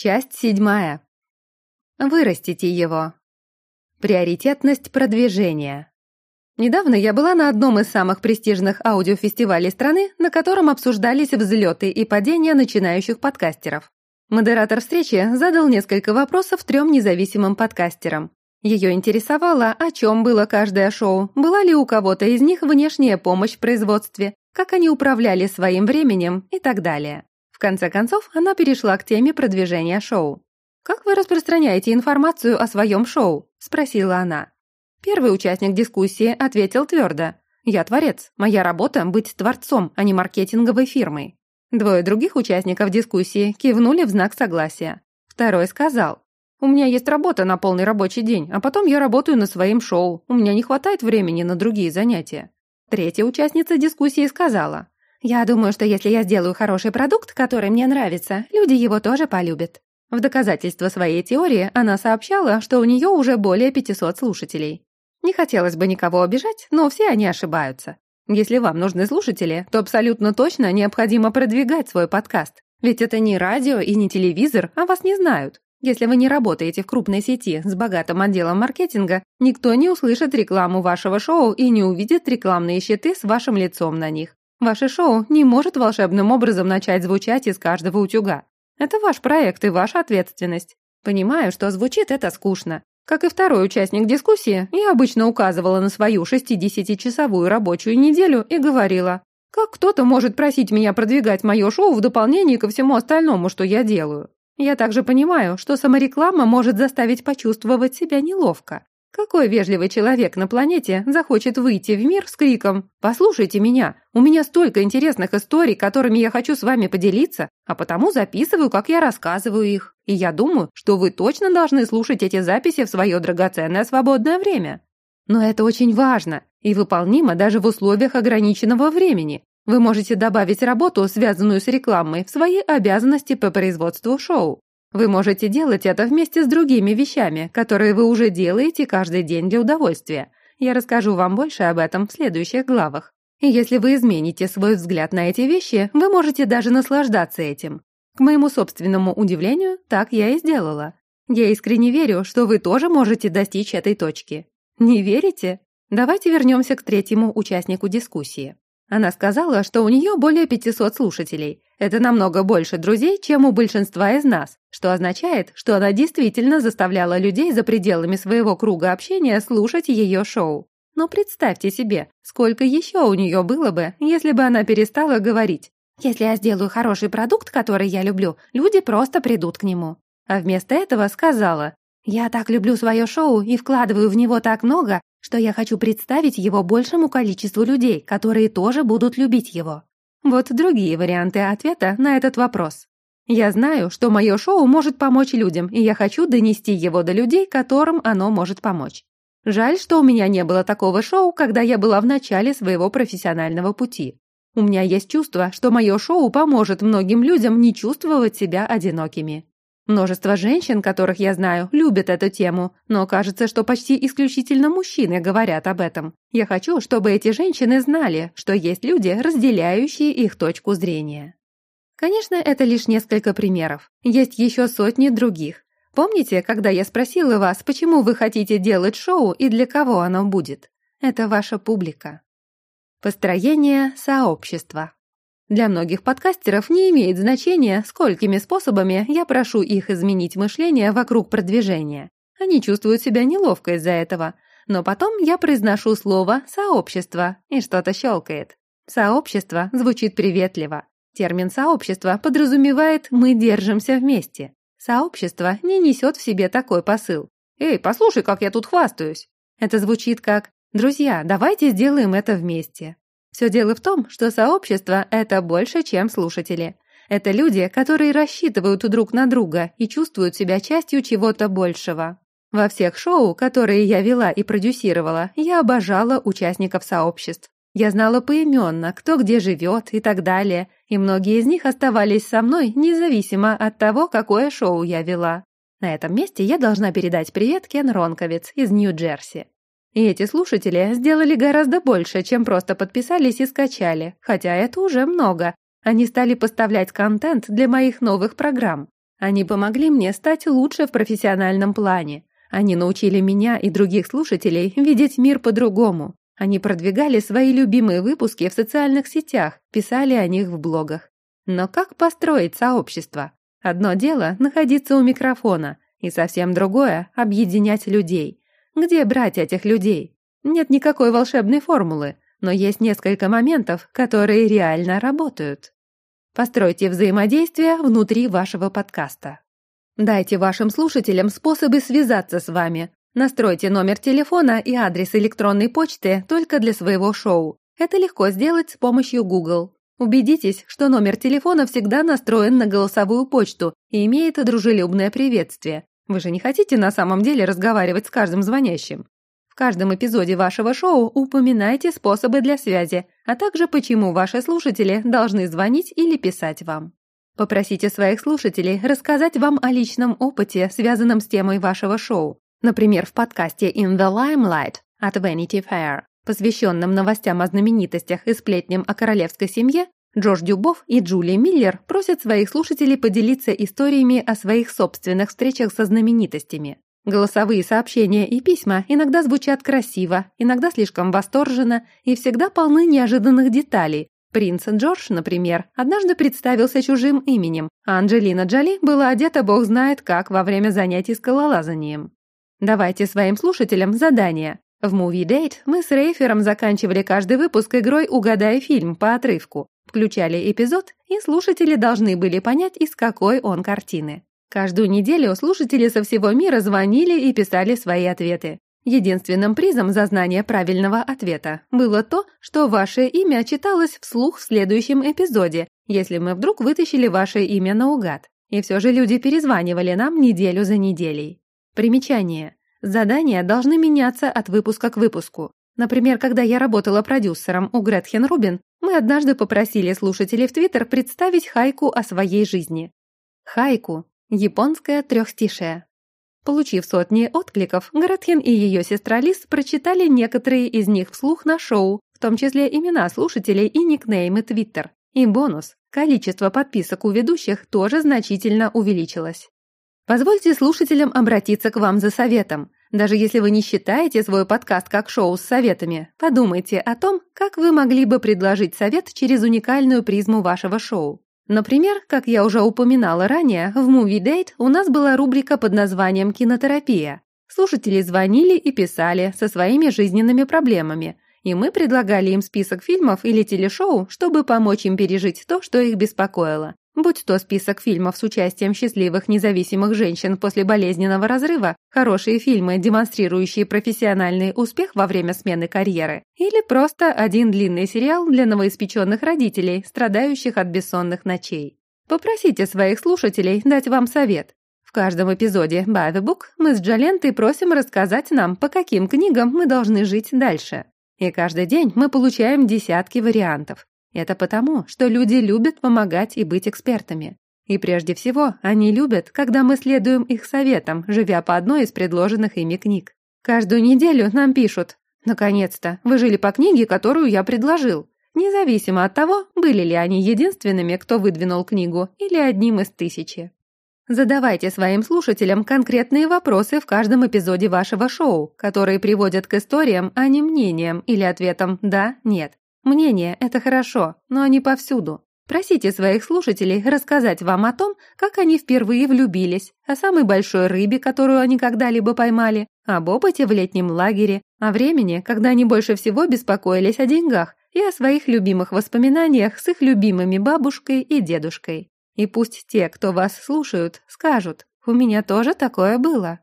Часть седьмая. Вырастите его. Приоритетность продвижения. Недавно я была на одном из самых престижных аудиофестивалей страны, на котором обсуждались взлеты и падения начинающих подкастеров. Модератор встречи задал несколько вопросов трем независимым подкастерам. Ее интересовало, о чем было каждое шоу, была ли у кого-то из них внешняя помощь в производстве, как они управляли своим временем и так далее. В конце концов, она перешла к теме продвижения шоу. «Как вы распространяете информацию о своем шоу?» – спросила она. Первый участник дискуссии ответил твердо. «Я творец. Моя работа – быть творцом, а не маркетинговой фирмой». Двое других участников дискуссии кивнули в знак согласия. Второй сказал. «У меня есть работа на полный рабочий день, а потом я работаю на своем шоу. У меня не хватает времени на другие занятия». Третья участница дискуссии сказала. Я думаю, что если я сделаю хороший продукт, который мне нравится, люди его тоже полюбят. В доказательство своей теории она сообщала, что у нее уже более 500 слушателей. Не хотелось бы никого обижать, но все они ошибаются. Если вам нужны слушатели, то абсолютно точно необходимо продвигать свой подкаст. Ведь это не радио и не телевизор, а вас не знают. Если вы не работаете в крупной сети с богатым отделом маркетинга, никто не услышит рекламу вашего шоу и не увидит рекламные щиты с вашим лицом на них. Ваше шоу не может волшебным образом начать звучать из каждого утюга. Это ваш проект и ваша ответственность. Понимаю, что звучит это скучно. Как и второй участник дискуссии, я обычно указывала на свою 60-часовую рабочую неделю и говорила, как кто-то может просить меня продвигать мое шоу в дополнение ко всему остальному, что я делаю. Я также понимаю, что самореклама может заставить почувствовать себя неловко. Какой вежливый человек на планете захочет выйти в мир с криком «Послушайте меня, у меня столько интересных историй, которыми я хочу с вами поделиться, а потому записываю, как я рассказываю их. И я думаю, что вы точно должны слушать эти записи в свое драгоценное свободное время». Но это очень важно и выполнимо даже в условиях ограниченного времени. Вы можете добавить работу, связанную с рекламой, в свои обязанности по производству шоу. Вы можете делать это вместе с другими вещами, которые вы уже делаете каждый день для удовольствия. Я расскажу вам больше об этом в следующих главах. И если вы измените свой взгляд на эти вещи, вы можете даже наслаждаться этим. К моему собственному удивлению, так я и сделала. Я искренне верю, что вы тоже можете достичь этой точки. Не верите? Давайте вернемся к третьему участнику дискуссии. Она сказала, что у нее более 500 слушателей. Это намного больше друзей, чем у большинства из нас, что означает, что она действительно заставляла людей за пределами своего круга общения слушать ее шоу. Но представьте себе, сколько еще у нее было бы, если бы она перестала говорить. «Если я сделаю хороший продукт, который я люблю, люди просто придут к нему». А вместо этого сказала, «Я так люблю свое шоу и вкладываю в него так много, что я хочу представить его большему количеству людей, которые тоже будут любить его. Вот другие варианты ответа на этот вопрос. Я знаю, что мое шоу может помочь людям, и я хочу донести его до людей, которым оно может помочь. Жаль, что у меня не было такого шоу, когда я была в начале своего профессионального пути. У меня есть чувство, что мое шоу поможет многим людям не чувствовать себя одинокими. Множество женщин, которых я знаю, любят эту тему, но кажется, что почти исключительно мужчины говорят об этом. Я хочу, чтобы эти женщины знали, что есть люди, разделяющие их точку зрения. Конечно, это лишь несколько примеров. Есть еще сотни других. Помните, когда я спросила вас, почему вы хотите делать шоу и для кого оно будет? Это ваша публика. Построение сообщества. Для многих подкастеров не имеет значения, сколькими способами я прошу их изменить мышление вокруг продвижения. Они чувствуют себя неловко из-за этого. Но потом я произношу слово «сообщество» и что-то щелкает. Сообщество звучит приветливо. Термин «сообщество» подразумевает «мы держимся вместе». Сообщество не несет в себе такой посыл. «Эй, послушай, как я тут хвастаюсь!» Это звучит как «Друзья, давайте сделаем это вместе». Все дело в том, что сообщество — это больше, чем слушатели. Это люди, которые рассчитывают друг на друга и чувствуют себя частью чего-то большего. Во всех шоу, которые я вела и продюсировала, я обожала участников сообществ. Я знала поименно, кто где живет и так далее, и многие из них оставались со мной независимо от того, какое шоу я вела. На этом месте я должна передать привет Кен Ронковец из Нью-Джерси. И эти слушатели сделали гораздо больше, чем просто подписались и скачали, хотя это уже много. Они стали поставлять контент для моих новых программ. Они помогли мне стать лучше в профессиональном плане. Они научили меня и других слушателей видеть мир по-другому. Они продвигали свои любимые выпуски в социальных сетях, писали о них в блогах. Но как построить сообщество? Одно дело – находиться у микрофона, и совсем другое – объединять людей. Где брать этих людей? Нет никакой волшебной формулы, но есть несколько моментов, которые реально работают. Постройте взаимодействие внутри вашего подкаста. Дайте вашим слушателям способы связаться с вами. Настройте номер телефона и адрес электронной почты только для своего шоу. Это легко сделать с помощью Google. Убедитесь, что номер телефона всегда настроен на голосовую почту и имеет дружелюбное приветствие. Вы же не хотите на самом деле разговаривать с каждым звонящим каждом эпизоде вашего шоу упоминайте способы для связи, а также почему ваши слушатели должны звонить или писать вам. Попросите своих слушателей рассказать вам о личном опыте, связанном с темой вашего шоу. Например, в подкасте «In the Limelight» от Vanity Fair, посвященном новостям о знаменитостях и сплетням о королевской семье, Джордж Дюбов и Джулия Миллер просят своих слушателей поделиться историями о своих собственных встречах со знаменитостями. Голосовые сообщения и письма иногда звучат красиво, иногда слишком восторженно и всегда полны неожиданных деталей. Принц Джордж, например, однажды представился чужим именем, а Анджелина Джоли была одета бог знает как во время занятий скалолазанием. Давайте своим слушателям задание. В Movie Date мы с Рейфером заканчивали каждый выпуск игрой «Угадай фильм» по отрывку. Включали эпизод, и слушатели должны были понять, из какой он картины. Каждую неделю слушатели со всего мира звонили и писали свои ответы. Единственным призом за знание правильного ответа было то, что ваше имя читалось вслух в следующем эпизоде, если мы вдруг вытащили ваше имя наугад. И все же люди перезванивали нам неделю за неделей. Примечание. Задания должны меняться от выпуска к выпуску. Например, когда я работала продюсером у Гретхен Рубин, мы однажды попросили слушателей в Твиттер представить хайку о своей жизни. Хайку Японское трехстишее. Получив сотни откликов, Гретхен и ее сестра Лиз прочитали некоторые из них вслух на шоу, в том числе имена слушателей и никнеймы Твиттер. И бонус – количество подписок у ведущих тоже значительно увеличилось. Позвольте слушателям обратиться к вам за советом. Даже если вы не считаете свой подкаст как шоу с советами, подумайте о том, как вы могли бы предложить совет через уникальную призму вашего шоу. Например, как я уже упоминала ранее, в Movie Date у нас была рубрика под названием «Кинотерапия». Слушатели звонили и писали со своими жизненными проблемами, и мы предлагали им список фильмов или телешоу, чтобы помочь им пережить то, что их беспокоило. Будь то список фильмов с участием счастливых независимых женщин после болезненного разрыва, хорошие фильмы, демонстрирующие профессиональный успех во время смены карьеры, или просто один длинный сериал для новоиспеченных родителей, страдающих от бессонных ночей. Попросите своих слушателей дать вам совет. В каждом эпизоде «By the Book» мы с Джалентой просим рассказать нам, по каким книгам мы должны жить дальше. И каждый день мы получаем десятки вариантов. Это потому, что люди любят помогать и быть экспертами. И прежде всего, они любят, когда мы следуем их советам, живя по одной из предложенных ими книг. Каждую неделю нам пишут «Наконец-то, вы жили по книге, которую я предложил», независимо от того, были ли они единственными, кто выдвинул книгу, или одним из тысячи. Задавайте своим слушателям конкретные вопросы в каждом эпизоде вашего шоу, которые приводят к историям, а не мнениям или ответам «да», «нет». Мнение – это хорошо, но они повсюду. Просите своих слушателей рассказать вам о том, как они впервые влюбились, о самой большой рыбе, которую они когда-либо поймали, об опыте в летнем лагере, о времени, когда они больше всего беспокоились о деньгах и о своих любимых воспоминаниях с их любимыми бабушкой и дедушкой. И пусть те, кто вас слушают, скажут «У меня тоже такое было».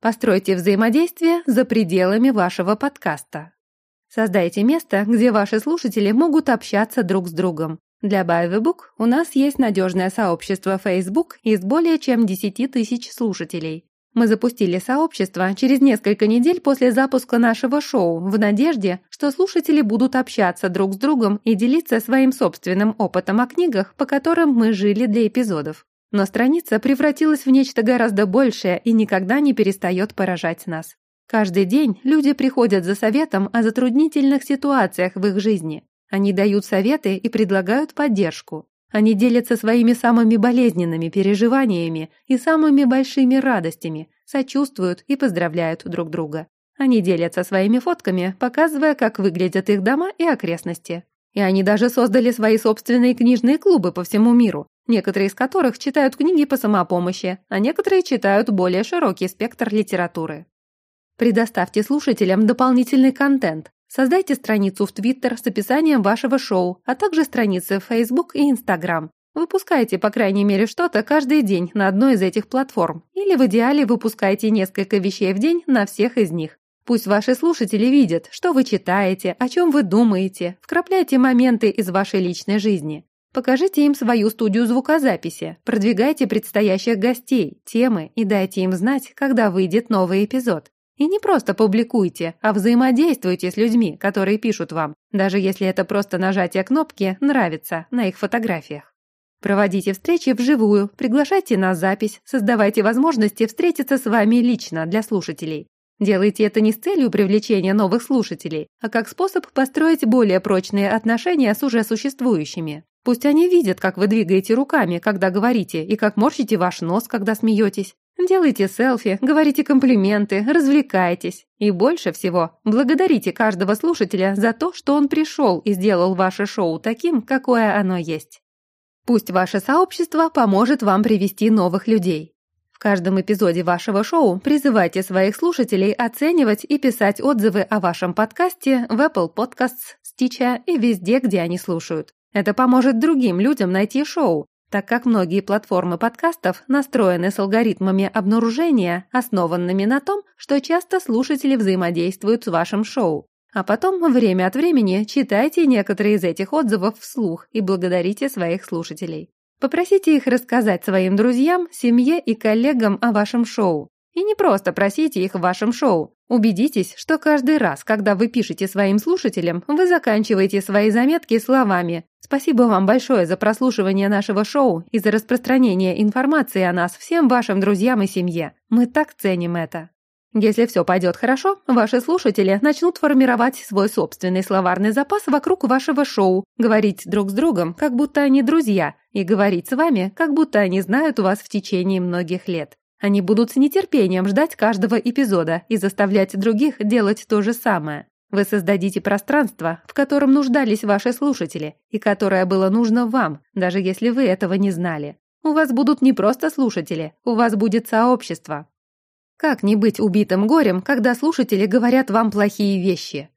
Постройте взаимодействие за пределами вашего подкаста. Создайте место, где ваши слушатели могут общаться друг с другом. Для Buy the Book у нас есть надежное сообщество Facebook из более чем 10 тысяч слушателей. Мы запустили сообщество через несколько недель после запуска нашего шоу в надежде, что слушатели будут общаться друг с другом и делиться своим собственным опытом о книгах, по которым мы жили для эпизодов. Но страница превратилась в нечто гораздо большее и никогда не перестает поражать нас. Каждый день люди приходят за советом о затруднительных ситуациях в их жизни. Они дают советы и предлагают поддержку. Они делятся своими самыми болезненными переживаниями и самыми большими радостями, сочувствуют и поздравляют друг друга. Они делятся своими фотками, показывая, как выглядят их дома и окрестности. И они даже создали свои собственные книжные клубы по всему миру, некоторые из которых читают книги по самопомощи, а некоторые читают более широкий спектр литературы. Предоставьте слушателям дополнительный контент. Создайте страницу в Твиттер с описанием вашего шоу, а также страницы в Facebook и Instagram. Выпускайте, по крайней мере, что-то каждый день на одной из этих платформ. Или в идеале выпускайте несколько вещей в день на всех из них. Пусть ваши слушатели видят, что вы читаете, о чем вы думаете, вкрапляйте моменты из вашей личной жизни. Покажите им свою студию звукозаписи, продвигайте предстоящих гостей, темы и дайте им знать, когда выйдет новый эпизод. И не просто публикуйте, а взаимодействуйте с людьми, которые пишут вам, даже если это просто нажатие кнопки «Нравится» на их фотографиях. Проводите встречи вживую, приглашайте на запись, создавайте возможности встретиться с вами лично для слушателей. Делайте это не с целью привлечения новых слушателей, а как способ построить более прочные отношения с уже существующими. Пусть они видят, как вы двигаете руками, когда говорите, и как морщите ваш нос, когда смеетесь. Делайте селфи, говорите комплименты, развлекайтесь. И больше всего, благодарите каждого слушателя за то, что он пришел и сделал ваше шоу таким, какое оно есть. Пусть ваше сообщество поможет вам привести новых людей. В каждом эпизоде вашего шоу призывайте своих слушателей оценивать и писать отзывы о вашем подкасте в Apple Podcasts, Stitcher и везде, где они слушают. Это поможет другим людям найти шоу, так как многие платформы подкастов настроены с алгоритмами обнаружения, основанными на том, что часто слушатели взаимодействуют с вашим шоу. А потом, время от времени, читайте некоторые из этих отзывов вслух и благодарите своих слушателей. Попросите их рассказать своим друзьям, семье и коллегам о вашем шоу. И не просто просите их в вашем шоу. Убедитесь, что каждый раз, когда вы пишете своим слушателям, вы заканчиваете свои заметки словами «Спасибо вам большое за прослушивание нашего шоу и за распространение информации о нас всем вашим друзьям и семье. Мы так ценим это». Если все пойдет хорошо, ваши слушатели начнут формировать свой собственный словарный запас вокруг вашего шоу, говорить друг с другом, как будто они друзья, и говорить с вами, как будто они знают вас в течение многих лет. Они будут с нетерпением ждать каждого эпизода и заставлять других делать то же самое. Вы создадите пространство, в котором нуждались ваши слушатели, и которое было нужно вам, даже если вы этого не знали. У вас будут не просто слушатели, у вас будет сообщество, как не быть убитым горем, когда слушатели говорят вам плохие вещи?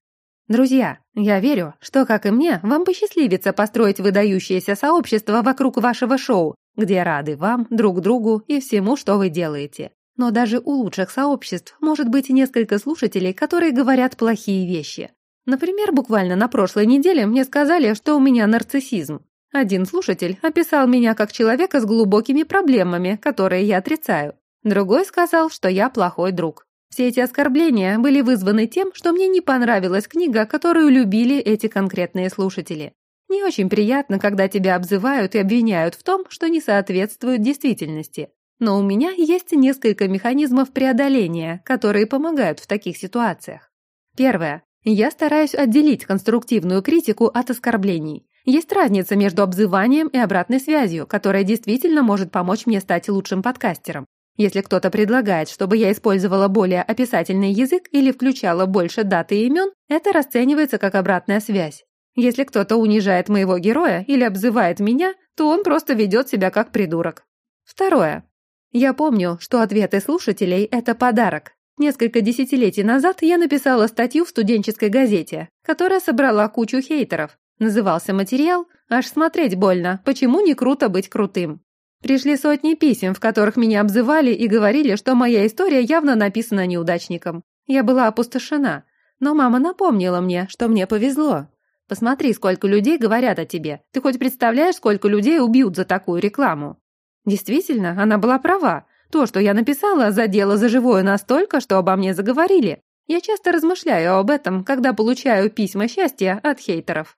Друзья, я верю, что, как и мне, вам посчастливится построить выдающееся сообщество вокруг вашего шоу, где рады вам, друг другу и всему, что вы делаете. Но даже у лучших сообществ может быть несколько слушателей, которые говорят плохие вещи. Например, буквально на прошлой неделе мне сказали, что у меня нарциссизм. Один слушатель описал меня как человека с глубокими проблемами, которые я отрицаю. Другой сказал, что я плохой друг. Все эти оскорбления были вызваны тем, что мне не понравилась книга, которую любили эти конкретные слушатели. Не очень приятно, когда тебя обзывают и обвиняют в том, что не соответствует действительности. Но у меня есть несколько механизмов преодоления, которые помогают в таких ситуациях. Первое. Я стараюсь отделить конструктивную критику от оскорблений. Есть разница между обзыванием и обратной связью, которая действительно может помочь мне стать лучшим подкастером. Если кто-то предлагает, чтобы я использовала более описательный язык или включала больше дат и имен, это расценивается как обратная связь. Если кто-то унижает моего героя или обзывает меня, то он просто ведет себя как придурок. Второе. Я помню, что ответы слушателей – это подарок. Несколько десятилетий назад я написала статью в студенческой газете, которая собрала кучу хейтеров. Назывался материал «Аж смотреть больно, почему не круто быть крутым?». Пришли сотни писем, в которых меня обзывали и говорили, что моя история явно написана неудачником. Я была опустошена. Но мама напомнила мне, что мне повезло. Посмотри, сколько людей говорят о тебе. Ты хоть представляешь, сколько людей убьют за такую рекламу? Действительно, она была права. То, что я написала, задело за живое настолько, что обо мне заговорили. Я часто размышляю об этом, когда получаю письма счастья от хейтеров.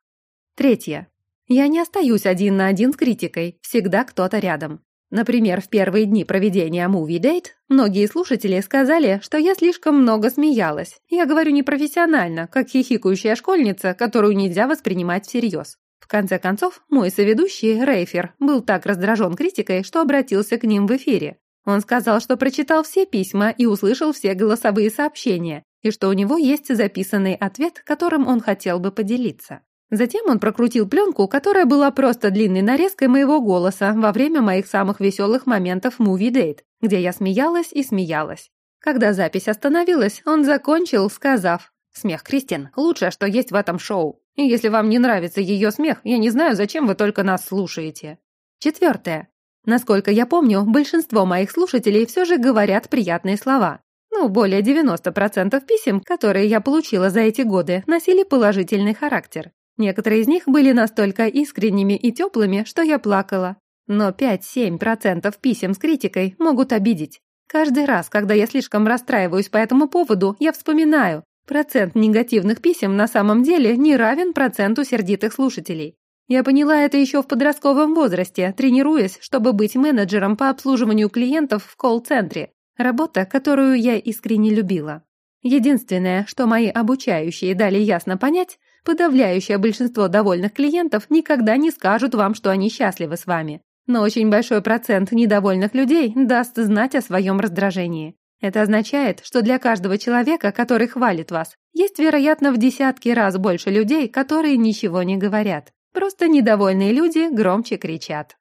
Третье. Я не остаюсь один на один с критикой, всегда кто-то рядом. Например, в первые дни проведения Movie Date многие слушатели сказали, что я слишком много смеялась. Я говорю непрофессионально, как хихикающая школьница, которую нельзя воспринимать всерьез. В конце концов, мой соведущий, Рейфер, был так раздражен критикой, что обратился к ним в эфире. Он сказал, что прочитал все письма и услышал все голосовые сообщения, и что у него есть записанный ответ, которым он хотел бы поделиться. Затем он прокрутил пленку, которая была просто длинной нарезкой моего голоса во время моих самых веселых моментов Movie Date, где я смеялась и смеялась. Когда запись остановилась, он закончил, сказав «Смех Кристин – лучшее, что есть в этом шоу. И если вам не нравится ее смех, я не знаю, зачем вы только нас слушаете». Четвертое. Насколько я помню, большинство моих слушателей все же говорят приятные слова. Ну, более 90% писем, которые я получила за эти годы, носили положительный характер. Некоторые из них были настолько искренними и теплыми, что я плакала. Но 5-7% писем с критикой могут обидеть. Каждый раз, когда я слишком расстраиваюсь по этому поводу, я вспоминаю, процент негативных писем на самом деле не равен проценту сердитых слушателей. Я поняла это еще в подростковом возрасте, тренируясь, чтобы быть менеджером по обслуживанию клиентов в колл-центре. Работа, которую я искренне любила. Единственное, что мои обучающие дали ясно понять, Подавляющее большинство довольных клиентов никогда не скажут вам, что они счастливы с вами. Но очень большой процент недовольных людей даст знать о своем раздражении. Это означает, что для каждого человека, который хвалит вас, есть, вероятно, в десятки раз больше людей, которые ничего не говорят. Просто недовольные люди громче кричат.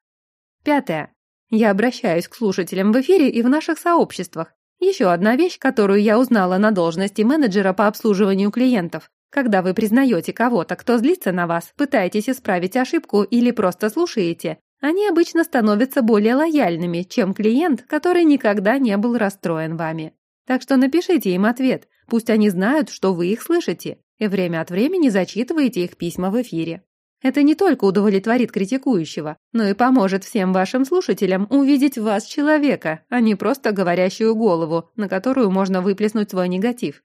Пятое. Я обращаюсь к слушателям в эфире и в наших сообществах. Еще одна вещь, которую я узнала на должности менеджера по обслуживанию клиентов. Когда вы признаете кого-то, кто злится на вас, пытаетесь исправить ошибку или просто слушаете, они обычно становятся более лояльными, чем клиент, который никогда не был расстроен вами. Так что напишите им ответ, пусть они знают, что вы их слышите, и время от времени зачитываете их письма в эфире. Это не только удовлетворит критикующего, но и поможет всем вашим слушателям увидеть в вас человека, а не просто говорящую голову, на которую можно выплеснуть свой негатив.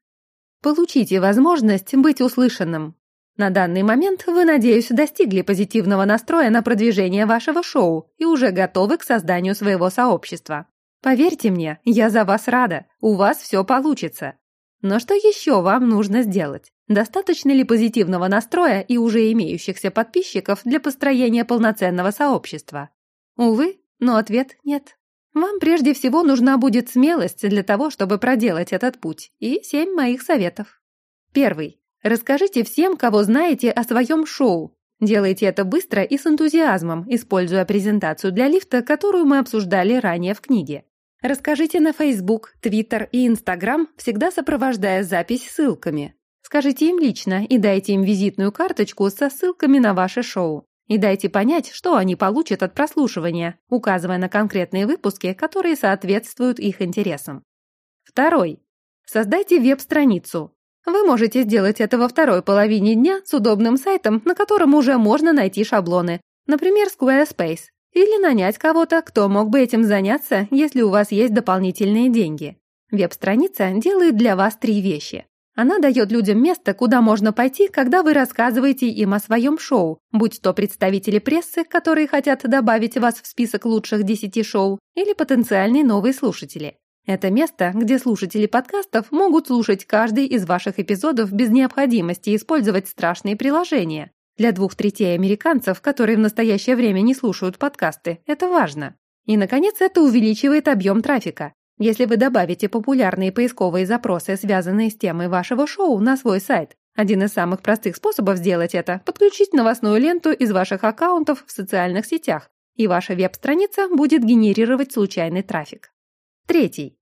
Получите возможность быть услышанным. На данный момент вы, надеюсь, достигли позитивного настроя на продвижение вашего шоу и уже готовы к созданию своего сообщества. Поверьте мне, я за вас рада, у вас все получится. Но что еще вам нужно сделать? Достаточно ли позитивного настроя и уже имеющихся подписчиков для построения полноценного сообщества? Увы, но ответ нет. Вам прежде всего нужна будет смелость для того, чтобы проделать этот путь, и семь моих советов. Первый. Расскажите всем, кого знаете, о своем шоу. Делайте это быстро и с энтузиазмом, используя презентацию для лифта, которую мы обсуждали ранее в книге. Расскажите на Facebook, Twitter и Instagram, всегда сопровождая запись ссылками. Скажите им лично и дайте им визитную карточку со ссылками на ваше шоу и дайте понять, что они получат от прослушивания, указывая на конкретные выпуски, которые соответствуют их интересам. Второй. Создайте веб-страницу. Вы можете сделать это во второй половине дня с удобным сайтом, на котором уже можно найти шаблоны, например, Squarespace, или нанять кого-то, кто мог бы этим заняться, если у вас есть дополнительные деньги. Веб-страница делает для вас три вещи. Она дает людям место, куда можно пойти, когда вы рассказываете им о своем шоу, будь то представители прессы, которые хотят добавить вас в список лучших 10 шоу, или потенциальные новые слушатели. Это место, где слушатели подкастов могут слушать каждый из ваших эпизодов без необходимости использовать страшные приложения. Для двух третей американцев, которые в настоящее время не слушают подкасты, это важно. И, наконец, это увеличивает объем трафика. Если вы добавите популярные поисковые запросы, связанные с темой вашего шоу, на свой сайт, один из самых простых способов сделать это – подключить новостную ленту из ваших аккаунтов в социальных сетях, и ваша веб-страница будет генерировать случайный трафик. Третий.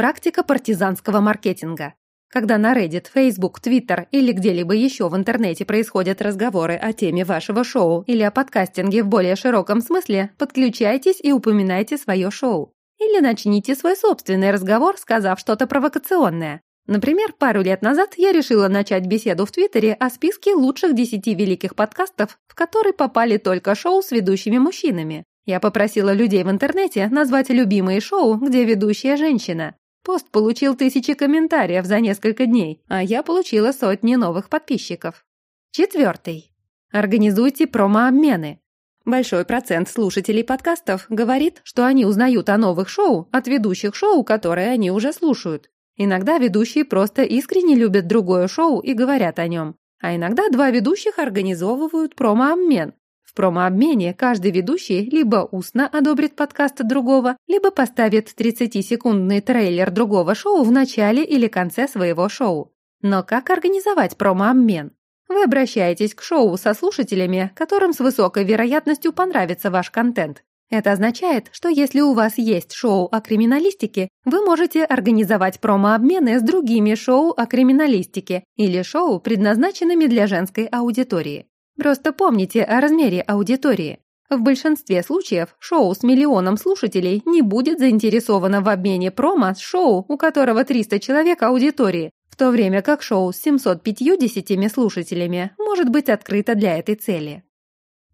Практика партизанского маркетинга. Когда на Reddit, Facebook, Twitter или где-либо еще в интернете происходят разговоры о теме вашего шоу или о подкастинге в более широком смысле, подключайтесь и упоминайте свое шоу. Или начните свой собственный разговор, сказав что-то провокационное. Например, пару лет назад я решила начать беседу в Твиттере о списке лучших 10 великих подкастов, в который попали только шоу с ведущими мужчинами. Я попросила людей в интернете назвать любимые шоу, где ведущая женщина. Пост получил тысячи комментариев за несколько дней, а я получила сотни новых подписчиков. Четвертый. Организуйте промо-обмены. Большой процент слушателей подкастов говорит, что они узнают о новых шоу от ведущих шоу, которые они уже слушают. Иногда ведущие просто искренне любят другое шоу и говорят о нем. А иногда два ведущих организовывают промо-обмен. В промообмене каждый ведущий либо устно одобрит подкаст другого, либо поставит 30-секундный трейлер другого шоу в начале или конце своего шоу. Но как организовать промообмен? Вы обращаетесь к шоу со слушателями, которым с высокой вероятностью понравится ваш контент. Это означает, что если у вас есть шоу о криминалистике, вы можете организовать промообмены с другими шоу о криминалистике или шоу, предназначенными для женской аудитории. Просто помните о размере аудитории. В большинстве случаев шоу с миллионом слушателей не будет заинтересовано в обмене промо с шоу, у которого 300 человек аудитории, в то время как шоу с 750 слушателями может быть открыто для этой цели.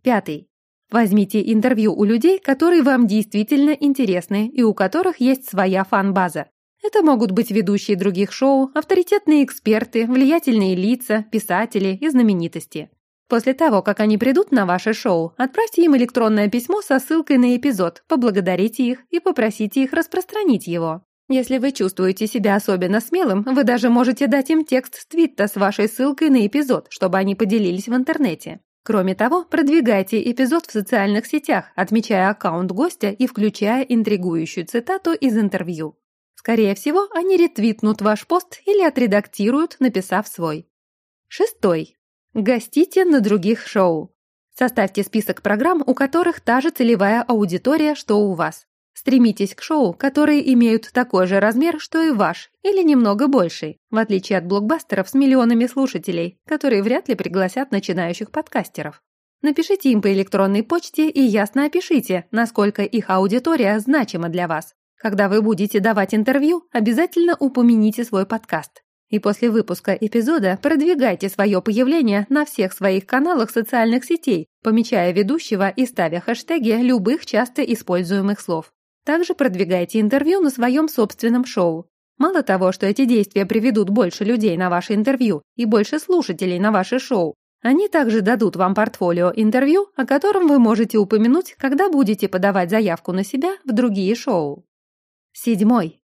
Пятый. Возьмите интервью у людей, которые вам действительно интересны и у которых есть своя фан-база. Это могут быть ведущие других шоу, авторитетные эксперты, влиятельные лица, писатели и знаменитости. После того, как они придут на ваше шоу, отправьте им электронное письмо со ссылкой на эпизод, поблагодарите их и попросите их распространить его. Если вы чувствуете себя особенно смелым, вы даже можете дать им текст твита с вашей ссылкой на эпизод, чтобы они поделились в интернете. Кроме того, продвигайте эпизод в социальных сетях, отмечая аккаунт гостя и включая интригующую цитату из интервью. Скорее всего, они ретвитнут ваш пост или отредактируют, написав свой. Шестой. Гостите на других шоу. Составьте список программ, у которых та же целевая аудитория, что у вас. Стремитесь к шоу, которые имеют такой же размер, что и ваш, или немного больший, в отличие от блокбастеров с миллионами слушателей, которые вряд ли пригласят начинающих подкастеров. Напишите им по электронной почте и ясно опишите, насколько их аудитория значима для вас. Когда вы будете давать интервью, обязательно упомяните свой подкаст. И после выпуска эпизода продвигайте свое появление на всех своих каналах социальных сетей, помечая ведущего и ставя хэштеги любых часто используемых слов. Также продвигайте интервью на своем собственном шоу. Мало того, что эти действия приведут больше людей на ваше интервью и больше слушателей на ваше шоу, они также дадут вам портфолио интервью, о котором вы можете упомянуть, когда будете подавать заявку на себя в другие шоу. Седьмой.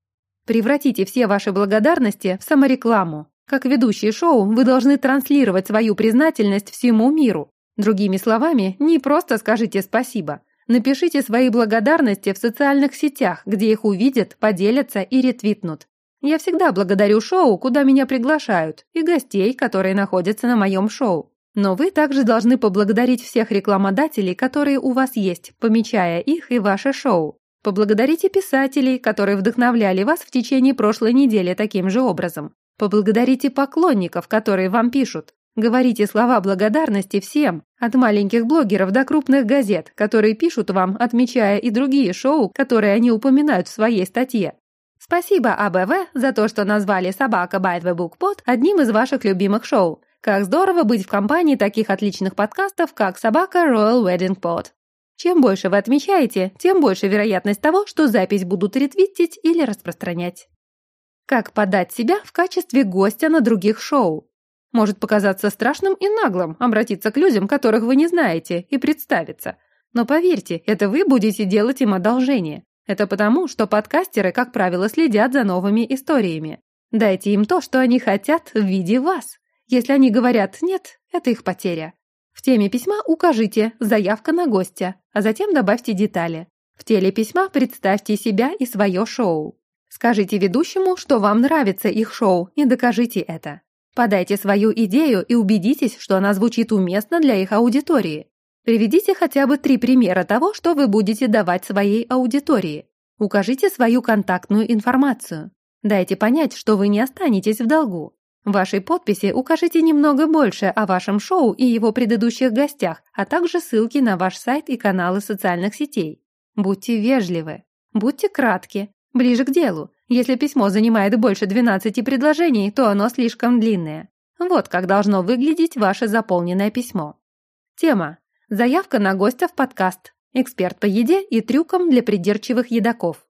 Превратите все ваши благодарности в саморекламу. Как ведущий шоу вы должны транслировать свою признательность всему миру. Другими словами, не просто скажите спасибо. Напишите свои благодарности в социальных сетях, где их увидят, поделятся и ретвитнут. Я всегда благодарю шоу, куда меня приглашают, и гостей, которые находятся на моем шоу. Но вы также должны поблагодарить всех рекламодателей, которые у вас есть, помечая их и ваше шоу. Поблагодарите писателей, которые вдохновляли вас в течение прошлой недели таким же образом. Поблагодарите поклонников, которые вам пишут. Говорите слова благодарности всем, от маленьких блогеров до крупных газет, которые пишут вам, отмечая и другие шоу, которые они упоминают в своей статье. Спасибо АБВ за то, что назвали «Собака Байтве Букпот» одним из ваших любимых шоу. Как здорово быть в компании таких отличных подкастов, как «Собака Royal Wedding Pod». Чем больше вы отмечаете, тем больше вероятность того, что запись будут ретвитить или распространять. Как подать себя в качестве гостя на других шоу? Может показаться страшным и наглым обратиться к людям, которых вы не знаете, и представиться. Но поверьте, это вы будете делать им одолжение. Это потому, что подкастеры, как правило, следят за новыми историями. Дайте им то, что они хотят в виде вас. Если они говорят «нет», это их потеря. В теме письма укажите «Заявка на гостя», а затем добавьте детали. В теле письма представьте себя и свое шоу. Скажите ведущему, что вам нравится их шоу, и докажите это. Подайте свою идею и убедитесь, что она звучит уместно для их аудитории. Приведите хотя бы три примера того, что вы будете давать своей аудитории. Укажите свою контактную информацию. Дайте понять, что вы не останетесь в долгу. В вашей подписи укажите немного больше о вашем шоу и его предыдущих гостях, а также ссылки на ваш сайт и каналы социальных сетей. Будьте вежливы. Будьте кратки. Ближе к делу. Если письмо занимает больше 12 предложений, то оно слишком длинное. Вот как должно выглядеть ваше заполненное письмо. Тема. Заявка на гостя в подкаст. Эксперт по еде и трюкам для придирчивых едоков.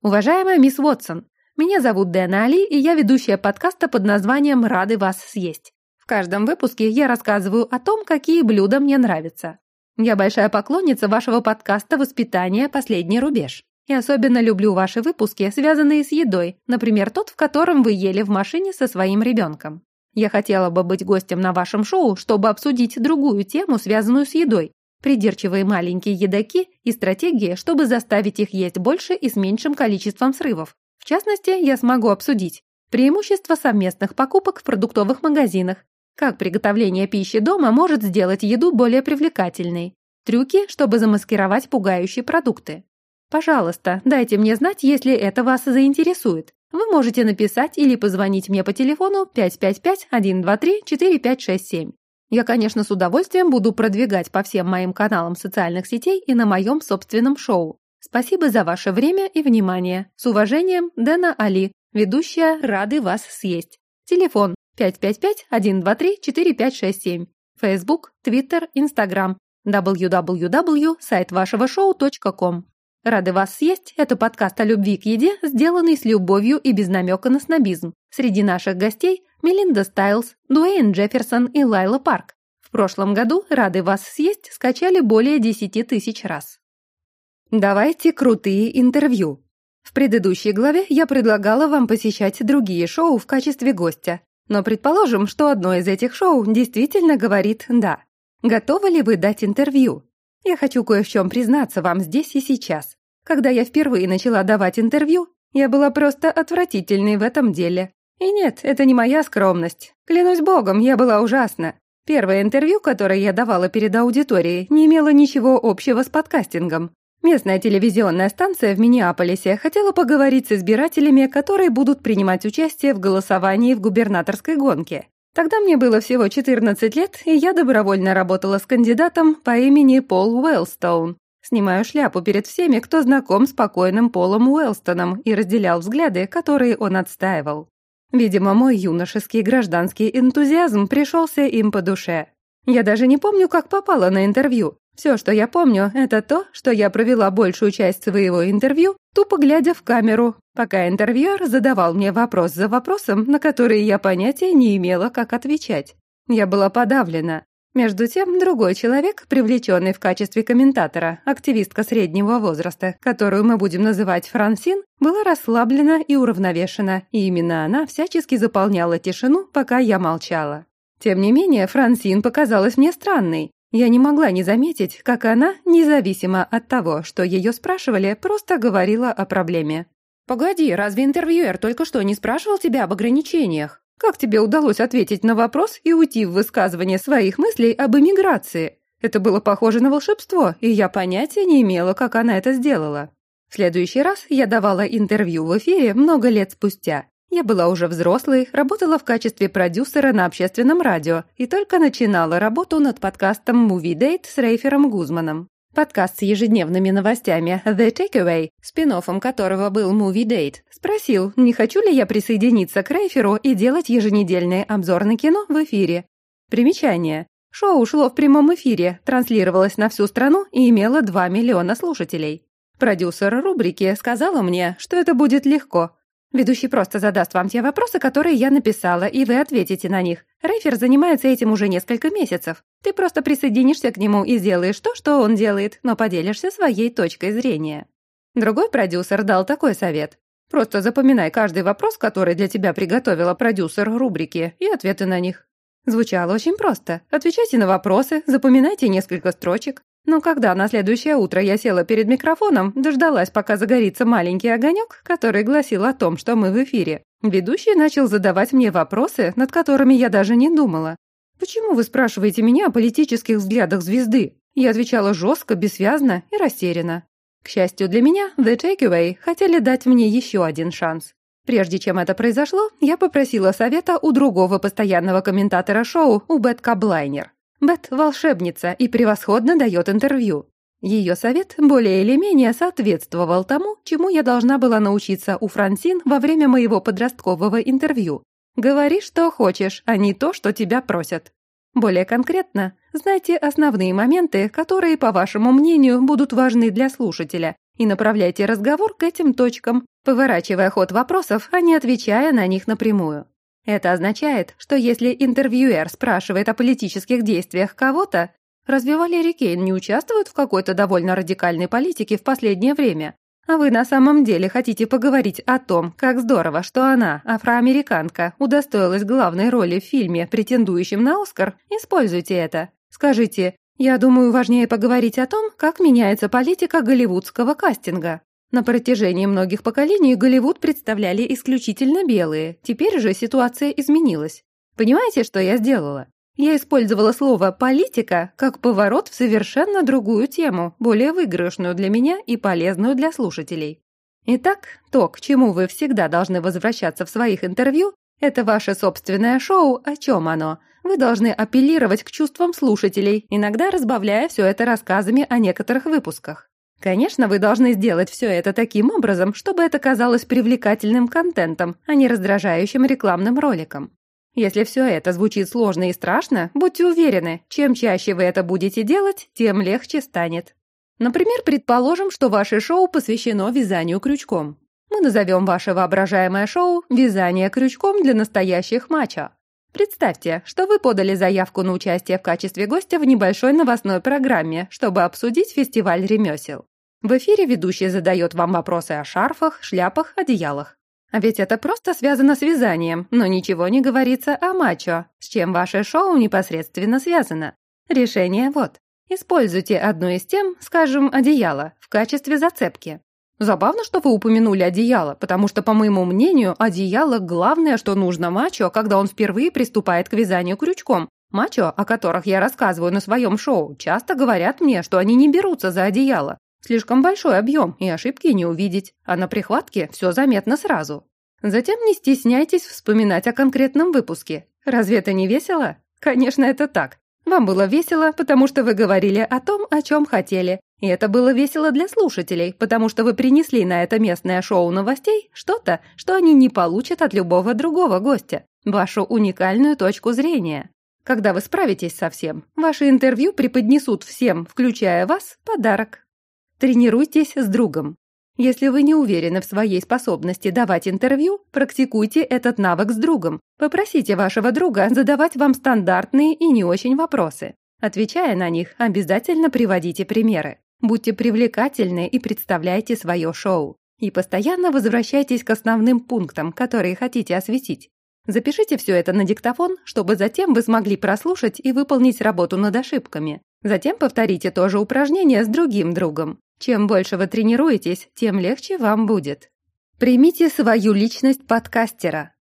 Уважаемая мисс Уотсон, меня зовут Дэна Али, и я ведущая подкаста под названием «Рады вас съесть». В каждом выпуске я рассказываю о том, какие блюда мне нравятся. Я большая поклонница вашего подкаста «Воспитание. Последний рубеж». И особенно люблю ваши выпуски, связанные с едой, например, тот, в котором вы ели в машине со своим ребенком. Я хотела бы быть гостем на вашем шоу, чтобы обсудить другую тему, связанную с едой. придирчивые маленькие едоки и стратегии, чтобы заставить их есть больше и с меньшим количеством срывов. В частности, я смогу обсудить преимущества совместных покупок в продуктовых магазинах, как приготовление пищи дома может сделать еду более привлекательной, трюки, чтобы замаскировать пугающие продукты. Пожалуйста, дайте мне знать, если это вас заинтересует. Вы можете написать или позвонить мне по телефону 555-123-4567. Я, конечно, с удовольствием буду продвигать по всем моим каналам социальных сетей и на моем собственном шоу. Спасибо за ваше время и внимание. С уважением, Дэна Али, ведущая «Рады вас съесть». Телефон 555-123-4567. Facebook, Twitter, Instagram, www.сайтвашегошоу.ком. Рады вас съесть – это подкаст о любви к еде, сделанный с любовью и без намека на снобизм. Среди наших гостей – Мелинда Стайлз, Дуэйн Джефферсон и Лайла Парк. В прошлом году «Рады вас съесть» скачали более 10 тысяч раз. Давайте крутые интервью. В предыдущей главе я предлагала вам посещать другие шоу в качестве гостя. Но предположим, что одно из этих шоу действительно говорит «да». Готовы ли вы дать интервью? Я хочу кое в чем признаться вам здесь и сейчас. Когда я впервые начала давать интервью, я была просто отвратительной в этом деле. И нет, это не моя скромность. Клянусь богом, я была ужасна. Первое интервью, которое я давала перед аудиторией, не имело ничего общего с подкастингом. Местная телевизионная станция в Миннеаполисе хотела поговорить с избирателями, которые будут принимать участие в голосовании в губернаторской гонке. Тогда мне было всего 14 лет, и я добровольно работала с кандидатом по имени Пол Уэллстоун. Снимаю шляпу перед всеми, кто знаком с покойным Полом Уэлстоном и разделял взгляды, которые он отстаивал. Видимо, мой юношеский гражданский энтузиазм пришелся им по душе. Я даже не помню, как попала на интервью. Все, что я помню, это то, что я провела большую часть своего интервью, тупо глядя в камеру, пока интервьюер задавал мне вопрос за вопросом, на который я понятия не имела, как отвечать. Я была подавлена. Между тем, другой человек, привлеченный в качестве комментатора, активистка среднего возраста, которую мы будем называть Франсин, была расслаблена и уравновешена, и именно она всячески заполняла тишину, пока я молчала. Тем не менее, Франсин показалась мне странной, я не могла не заметить, как она, независимо от того, что ее спрашивали, просто говорила о проблеме. «Погоди, разве интервьюер только что не спрашивал тебя об ограничениях? Как тебе удалось ответить на вопрос и уйти в высказывание своих мыслей об эмиграции? Это было похоже на волшебство, и я понятия не имела, как она это сделала». В следующий раз я давала интервью в эфире много лет спустя, я была уже взрослой, работала в качестве продюсера на общественном радио и только начинала работу над подкастом Movie Date с Рейфером Гузманом. Подкаст с ежедневными новостями The Takeaway, спин которого был Movie Date, спросил, не хочу ли я присоединиться к Рейферу и делать еженедельный обзор на кино в эфире. Примечание. Шоу шло в прямом эфире, транслировалось на всю страну и имело 2 миллиона слушателей. Продюсер рубрики сказала мне, что это будет легко – Ведущий просто задаст вам те вопросы, которые я написала, и вы ответите на них. Рейфер занимается этим уже несколько месяцев. Ты просто присоединишься к нему и сделаешь то, что он делает, но поделишься своей точкой зрения. Другой продюсер дал такой совет. Просто запоминай каждый вопрос, который для тебя приготовила продюсер рубрики, и ответы на них. Звучало очень просто. Отвечайте на вопросы, запоминайте несколько строчек. Но когда на следующее утро я села перед микрофоном, дождалась, пока загорится маленький огонек, который гласил о том, что мы в эфире, ведущий начал задавать мне вопросы, над которыми я даже не думала. «Почему вы спрашиваете меня о политических взглядах звезды?» Я отвечала жестко, бессвязно и растерянно. К счастью для меня, The Takeaway хотели дать мне еще один шанс. Прежде чем это произошло, я попросила совета у другого постоянного комментатора шоу, у Бет Каблайнер. Бет – волшебница и превосходно дает интервью. Ее совет более или менее соответствовал тому, чему я должна была научиться у Франсин во время моего подросткового интервью. Говори, что хочешь, а не то, что тебя просят. Более конкретно, знайте основные моменты, которые, по вашему мнению, будут важны для слушателя, и направляйте разговор к этим точкам, поворачивая ход вопросов, а не отвечая на них напрямую. Это означает, что если интервьюер спрашивает о политических действиях кого-то, разве Валерий Кейн не участвует в какой-то довольно радикальной политике в последнее время? А вы на самом деле хотите поговорить о том, как здорово, что она, афроамериканка, удостоилась главной роли в фильме, претендующем на Оскар? Используйте это. Скажите, Я думаю, важнее поговорить о том, как меняется политика голливудского кастинга. На протяжении многих поколений Голливуд представляли исключительно белые, теперь же ситуация изменилась. Понимаете, что я сделала? Я использовала слово «политика» как поворот в совершенно другую тему, более выигрышную для меня и полезную для слушателей. Итак, то, к чему вы всегда должны возвращаться в своих интервью, это ваше собственное шоу «О чем оно?». Вы должны апеллировать к чувствам слушателей, иногда разбавляя все это рассказами о некоторых выпусках. Конечно, вы должны сделать все это таким образом, чтобы это казалось привлекательным контентом, а не раздражающим рекламным роликом. Если все это звучит сложно и страшно, будьте уверены, чем чаще вы это будете делать, тем легче станет. Например, предположим, что ваше шоу посвящено вязанию крючком. Мы назовем ваше воображаемое шоу «Вязание крючком для настоящих мачо». Представьте, что вы подали заявку на участие в качестве гостя в небольшой новостной программе, чтобы обсудить фестиваль ремесел. В эфире ведущий задает вам вопросы о шарфах, шляпах, одеялах. А ведь это просто связано с вязанием, но ничего не говорится о мачо, с чем ваше шоу непосредственно связано. Решение вот. Используйте одну из тем, скажем, одеяло, в качестве зацепки. Забавно, что вы упомянули одеяло, потому что, по моему мнению, одеяло – главное, что нужно мачо, когда он впервые приступает к вязанию крючком. Мачо, о которых я рассказываю на своем шоу, часто говорят мне, что они не берутся за одеяло, Слишком большой объем, и ошибки не увидеть, а на прихватке все заметно сразу. Затем не стесняйтесь вспоминать о конкретном выпуске. Разве это не весело? Конечно, это так. Вам было весело, потому что вы говорили о том, о чем хотели. И это было весело для слушателей, потому что вы принесли на это местное шоу новостей что-то, что они не получат от любого другого гостя. Вашу уникальную точку зрения. Когда вы справитесь со всем, ваши интервью преподнесут всем, включая вас, подарок. Тренируйтесь с другом. Если вы не уверены в своей способности давать интервью, практикуйте этот навык с другом. Попросите вашего друга задавать вам стандартные и не очень вопросы. Отвечая на них, обязательно приводите примеры. Будьте привлекательны и представляйте свое шоу. И постоянно возвращайтесь к основным пунктам, которые хотите осветить. Запишите все это на диктофон, чтобы затем вы смогли прослушать и выполнить работу над ошибками. Затем повторите то же упражнение с другим другом. Чем больше вы тренируетесь, тем легче вам будет. Примите свою личность подкастера.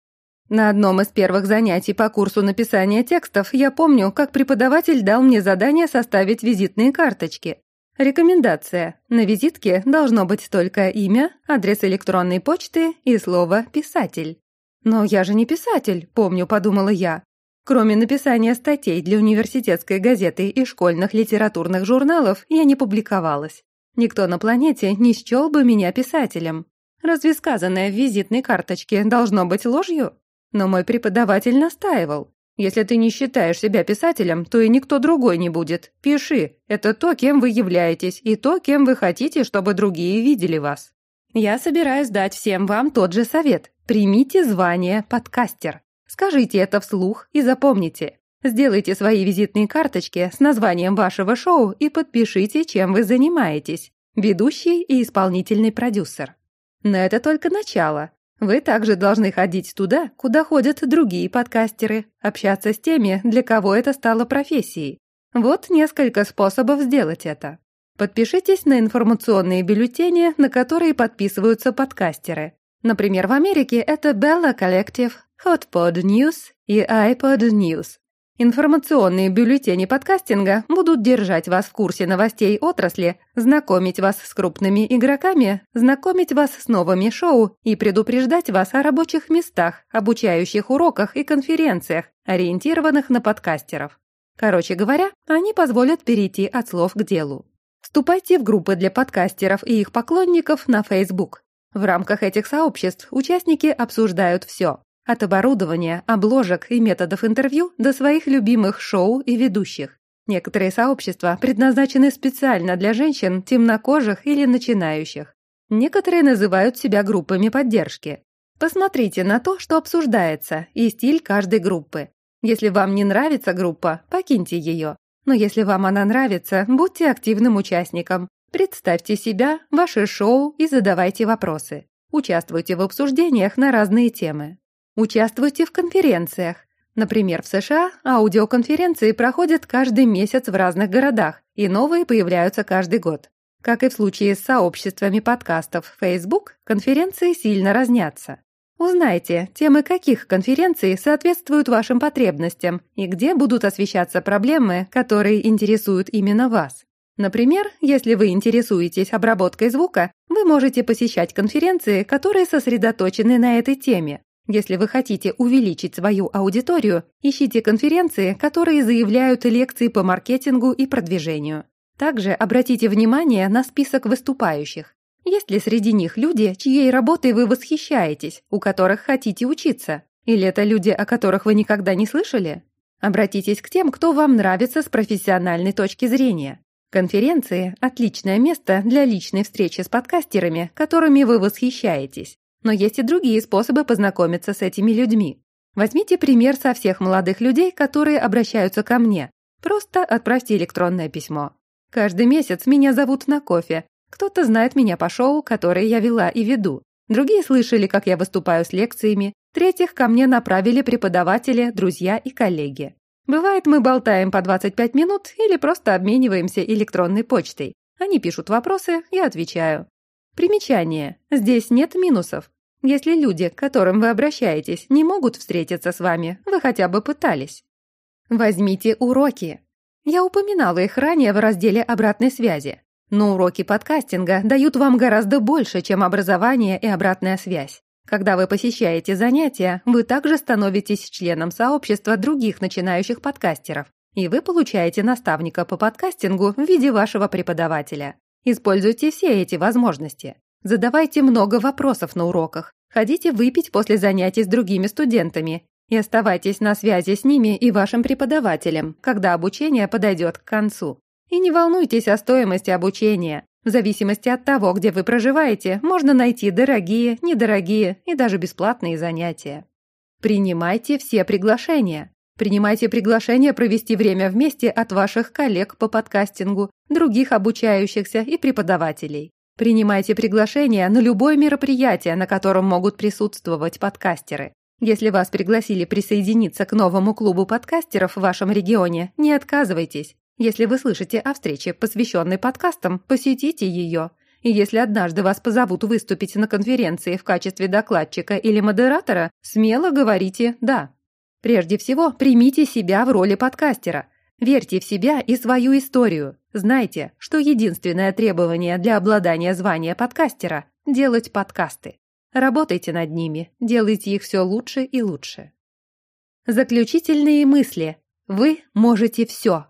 На одном из первых занятий по курсу написания текстов я помню, как преподаватель дал мне задание составить визитные карточки. Рекомендация. На визитке должно быть только имя, адрес электронной почты и слово «писатель». «Но я же не писатель», помню, подумала я. Кроме написания статей для университетской газеты и школьных литературных журналов, я не публиковалась. Никто на планете не счел бы меня писателем. Разве сказанное в визитной карточке должно быть ложью? Но мой преподаватель настаивал. Если ты не считаешь себя писателем, то и никто другой не будет. Пиши. Это то, кем вы являетесь, и то, кем вы хотите, чтобы другие видели вас. Я собираюсь дать всем вам тот же совет. Примите звание подкастер. Скажите это вслух и запомните. Сделайте свои визитные карточки с названием вашего шоу и подпишите, чем вы занимаетесь. Ведущий и исполнительный продюсер. Но это только начало. Вы также должны ходить туда, куда ходят другие подкастеры, общаться с теми, для кого это стало профессией. Вот несколько способов сделать это. Подпишитесь на информационные бюллетени, на которые подписываются подкастеры. Например, в Америке это Bella Collective, HotPod News и iPod News. Информационные бюллетени подкастинга будут держать вас в курсе новостей отрасли, знакомить вас с крупными игроками, знакомить вас с новыми шоу и предупреждать вас о рабочих местах, обучающих уроках и конференциях, ориентированных на подкастеров. Короче говоря, они позволят перейти от слов к делу. Вступайте в группы для подкастеров и их поклонников на Facebook. В рамках этих сообществ участники обсуждают все от оборудования, обложек и методов интервью до своих любимых шоу и ведущих. Некоторые сообщества предназначены специально для женщин темнокожих или начинающих. Некоторые называют себя группами поддержки. Посмотрите на то, что обсуждается, и стиль каждой группы. Если вам не нравится группа, покиньте ее. Но если вам она нравится, будьте активным участником. Представьте себя, ваше шоу и задавайте вопросы. Участвуйте в обсуждениях на разные темы. Участвуйте в конференциях. Например, в США аудиоконференции проходят каждый месяц в разных городах, и новые появляются каждый год. Как и в случае с сообществами подкастов Facebook, конференции сильно разнятся. Узнайте, темы каких конференций соответствуют вашим потребностям и где будут освещаться проблемы, которые интересуют именно вас. Например, если вы интересуетесь обработкой звука, вы можете посещать конференции, которые сосредоточены на этой теме. Если вы хотите увеличить свою аудиторию, ищите конференции, которые заявляют лекции по маркетингу и продвижению. Также обратите внимание на список выступающих. Есть ли среди них люди, чьей работой вы восхищаетесь, у которых хотите учиться? Или это люди, о которых вы никогда не слышали? Обратитесь к тем, кто вам нравится с профессиональной точки зрения. Конференции – отличное место для личной встречи с подкастерами, которыми вы восхищаетесь. Но есть и другие способы познакомиться с этими людьми. Возьмите пример со всех молодых людей, которые обращаются ко мне. Просто отправьте электронное письмо. Каждый месяц меня зовут на кофе, кто-то знает меня по шоу, которые я вела и веду. Другие слышали, как я выступаю с лекциями. Третьих ко мне направили преподаватели, друзья и коллеги. Бывает, мы болтаем по 25 минут или просто обмениваемся электронной почтой. Они пишут вопросы, я отвечаю. Примечание. Здесь нет минусов. Если люди, к которым вы обращаетесь, не могут встретиться с вами, вы хотя бы пытались. Возьмите уроки. Я упоминала их ранее в разделе обратной связи. Но уроки подкастинга дают вам гораздо больше, чем образование и обратная связь. Когда вы посещаете занятия, вы также становитесь членом сообщества других начинающих подкастеров, и вы получаете наставника по подкастингу в виде вашего преподавателя. Используйте все эти возможности. Задавайте много вопросов на уроках, ходите выпить после занятий с другими студентами и оставайтесь на связи с ними и вашим преподавателем, когда обучение подойдет к концу. И не волнуйтесь о стоимости обучения. В зависимости от того, где вы проживаете, можно найти дорогие, недорогие и даже бесплатные занятия. Принимайте все приглашения. Принимайте приглашения провести время вместе от ваших коллег по подкастингу, других обучающихся и преподавателей. Принимайте приглашения на любое мероприятие, на котором могут присутствовать подкастеры. Если вас пригласили присоединиться к новому клубу подкастеров в вашем регионе, не отказывайтесь. Если вы слышите о встрече, посвященной подкастам, посетите ее. И если однажды вас позовут выступить на конференции в качестве докладчика или модератора, смело говорите «да». Прежде всего, примите себя в роли подкастера. Верьте в себя и свою историю. Знайте, что единственное требование для обладания звания подкастера – делать подкасты. Работайте над ними, делайте их все лучше и лучше. Заключительные мысли. Вы можете все.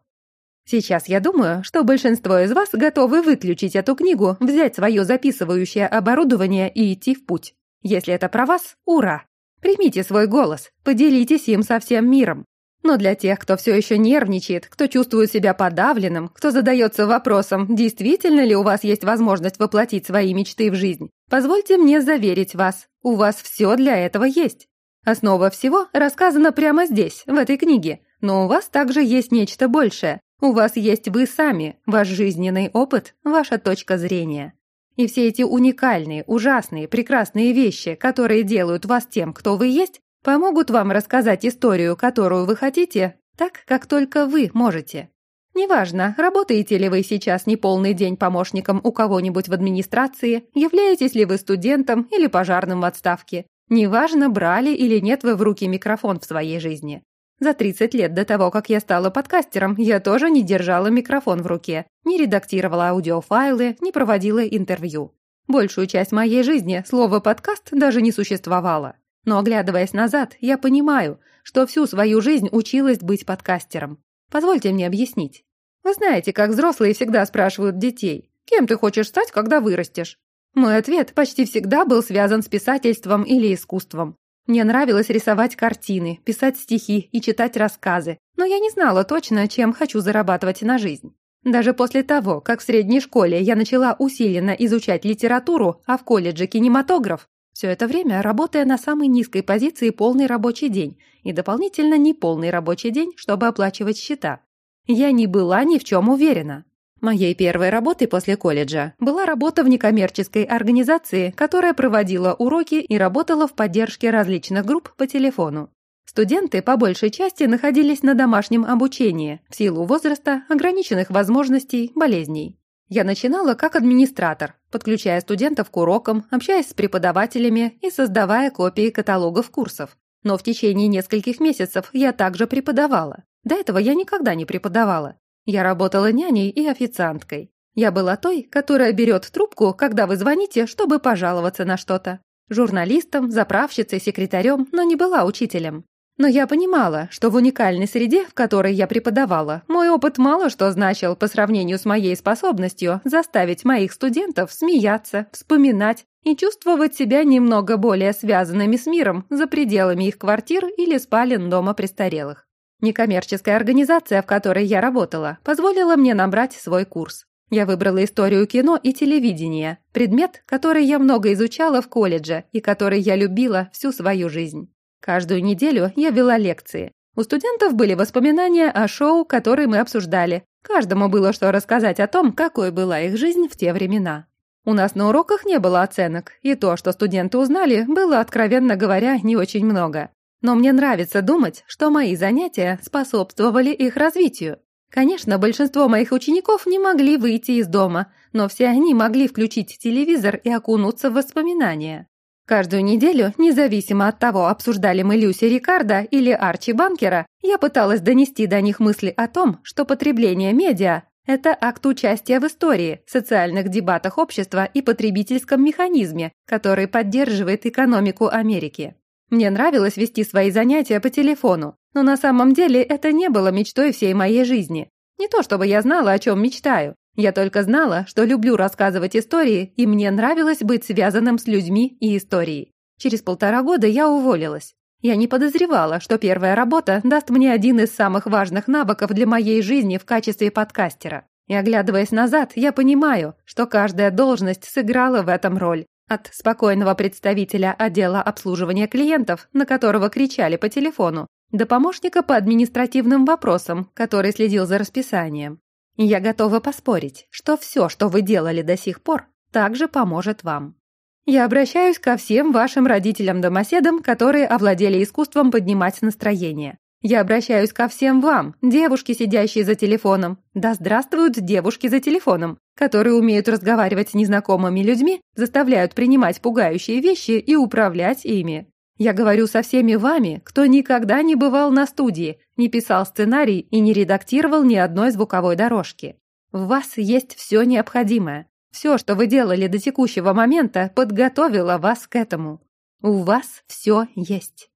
Сейчас я думаю, что большинство из вас готовы выключить эту книгу, взять свое записывающее оборудование и идти в путь. Если это про вас, ура! Примите свой голос, поделитесь им со всем миром. Но для тех, кто все еще нервничает, кто чувствует себя подавленным, кто задается вопросом, действительно ли у вас есть возможность воплотить свои мечты в жизнь, позвольте мне заверить вас, у вас все для этого есть. Основа всего рассказана прямо здесь, в этой книге, но у вас также есть нечто большее, у вас есть вы сами, ваш жизненный опыт, ваша точка зрения. И все эти уникальные, ужасные, прекрасные вещи, которые делают вас тем, кто вы есть, помогут вам рассказать историю, которую вы хотите, так, как только вы можете. Неважно, работаете ли вы сейчас не полный день помощником у кого-нибудь в администрации, являетесь ли вы студентом или пожарным в отставке. Неважно, брали или нет вы в руки микрофон в своей жизни. За 30 лет до того, как я стала подкастером, я тоже не держала микрофон в руке, не редактировала аудиофайлы, не проводила интервью. Большую часть моей жизни слово «подкаст» даже не существовало. Но оглядываясь назад, я понимаю, что всю свою жизнь училась быть подкастером. Позвольте мне объяснить. Вы знаете, как взрослые всегда спрашивают детей, кем ты хочешь стать, когда вырастешь? Мой ответ почти всегда был связан с писательством или искусством. Мне нравилось рисовать картины, писать стихи и читать рассказы, но я не знала точно, чем хочу зарабатывать на жизнь. Даже после того, как в средней школе я начала усиленно изучать литературу, а в колледже кинематограф, все это время работая на самой низкой позиции полный рабочий день и дополнительно неполный рабочий день, чтобы оплачивать счета. Я не была ни в чем уверена. Моей первой работой после колледжа была работа в некоммерческой организации, которая проводила уроки и работала в поддержке различных групп по телефону. Студенты по большей части находились на домашнем обучении в силу возраста, ограниченных возможностей, болезней. Я начинала как администратор, подключая студентов к урокам, общаясь с преподавателями и создавая копии каталогов курсов. Но в течение нескольких месяцев я также преподавала. До этого я никогда не преподавала. Я работала няней и официанткой. Я была той, которая берет трубку, когда вы звоните, чтобы пожаловаться на что-то. Журналистом, заправщицей, секретарем, но не была учителем. Но я понимала, что в уникальной среде, в которой я преподавала, мой опыт мало что значил по сравнению с моей способностью заставить моих студентов смеяться, вспоминать и чувствовать себя немного более связанными с миром за пределами их квартир или спален дома престарелых. Некоммерческая организация, в которой я работала, позволила мне набрать свой курс. Я выбрала историю кино и телевидения, предмет, который я много изучала в колледже и который я любила всю свою жизнь. Каждую неделю я вела лекции. У студентов были воспоминания о шоу, которые мы обсуждали. Каждому было что рассказать о том, какой была их жизнь в те времена. У нас на уроках не было оценок, и то, что студенты узнали, было, откровенно говоря, не очень много. Но мне нравится думать, что мои занятия способствовали их развитию. Конечно, большинство моих учеников не могли выйти из дома, но все они могли включить телевизор и окунуться в воспоминания. Каждую неделю, независимо от того, обсуждали мы Люси Рикардо или Арчи Банкера, я пыталась донести до них мысли о том, что потребление медиа – это акт участия в истории, социальных дебатах общества и потребительском механизме, который поддерживает экономику Америки. Мне нравилось вести свои занятия по телефону, но на самом деле это не было мечтой всей моей жизни. Не то чтобы я знала, о чем мечтаю, я только знала, что люблю рассказывать истории, и мне нравилось быть связанным с людьми и историей. Через полтора года я уволилась. Я не подозревала, что первая работа даст мне один из самых важных навыков для моей жизни в качестве подкастера. И оглядываясь назад, я понимаю, что каждая должность сыграла в этом роль. От спокойного представителя отдела обслуживания клиентов, на которого кричали по телефону, до помощника по административным вопросам, который следил за расписанием. Я готова поспорить, что все, что вы делали до сих пор, также поможет вам. Я обращаюсь ко всем вашим родителям-домоседам, которые овладели искусством поднимать настроение. Я обращаюсь ко всем вам, девушки, сидящие за телефоном. Да здравствуют девушки за телефоном, которые умеют разговаривать с незнакомыми людьми, заставляют принимать пугающие вещи и управлять ими. Я говорю со всеми вами, кто никогда не бывал на студии, не писал сценарий и не редактировал ни одной звуковой дорожки. В вас есть все необходимое. Все, что вы делали до текущего момента, подготовило вас к этому. У вас все есть.